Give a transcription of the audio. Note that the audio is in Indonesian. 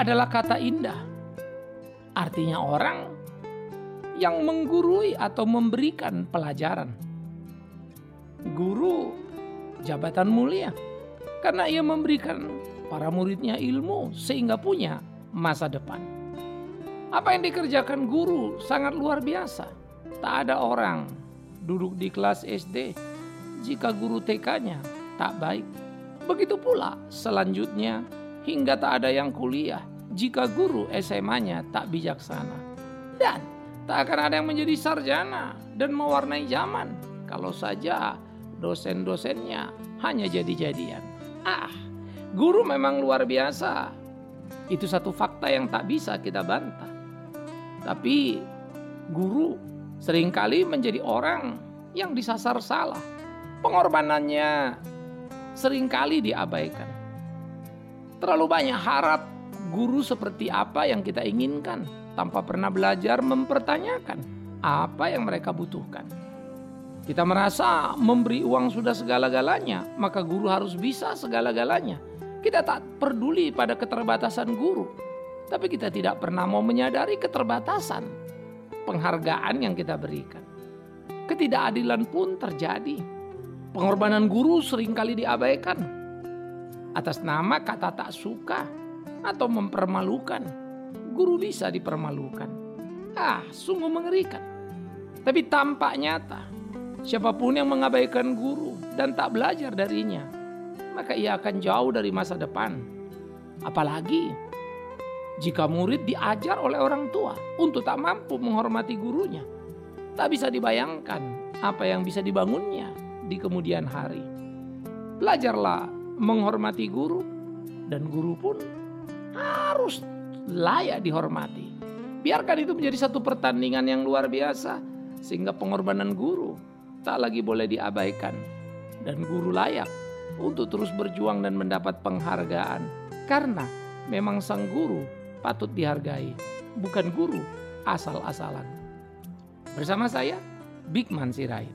adalah kata indah. Artinya orang yang menggurui atau memberikan pelajaran. Guru jabatan mulia karena ia memberikan para muridnya ilmu sehingga punya masa depan. Apa yang dikerjakan guru sangat luar biasa. Tak ada orang duduk di kelas SD jika guru TK-nya tak baik. Begitu pula selanjutnya hingga tak ada yang kuliah jika guru SMA-nya tak bijaksana. Dan tak akan ada yang menjadi sarjana dan mewarnai zaman kalau saja dosen-dosennya hanya jadi-jadian. Ah, guru memang luar biasa. Itu satu fakta yang tak bisa kita bantah. Tapi guru sering kali menjadi orang yang disasar salah. Pengorbanannya sering kali diabaikan. Terlalu banyak harap guru seperti apa yang kita inginkan tanpa pernah belajar mempertanyakan apa yang mereka butuhkan. Kita merasa memberi uang sudah segala-galanya, maka guru harus bisa segala-galanya. Kita tak peduli pada keterbatasan guru, tapi kita tidak pernah mau menyadari keterbatasan penghargaan yang kita berikan. Ketidakadilan pun terjadi. Pengorbanan guru sering kali diabaikan atas nama kata tak suka atau mempermalukan. Guru bisa dipermalukan. Ah, sungguh mengerikan. Tapi tampak nyata Siapa pun yang mengabaikan guru dan tak belajar darinya, maka ia akan jauh dari masa depan. Apalagi jika murid diajar oleh orang tua untuk tak mampu menghormati gurunya, tak bisa dibayangkan apa yang bisa dibangunnya di kemudian hari. Belajarlah menghormati guru, dan guru pun harus layak dihormati. Biarkan itu menjadi satu pertandingan yang luar biasa, sehingga pengorbanan guru tak lagi boleh diabaikan dan guru layak untuk terus berjuang dan mendapat penghargaan karena memang sang guru patut dihargai bukan guru asal-asalan. Bersama saya Bigman Sirait.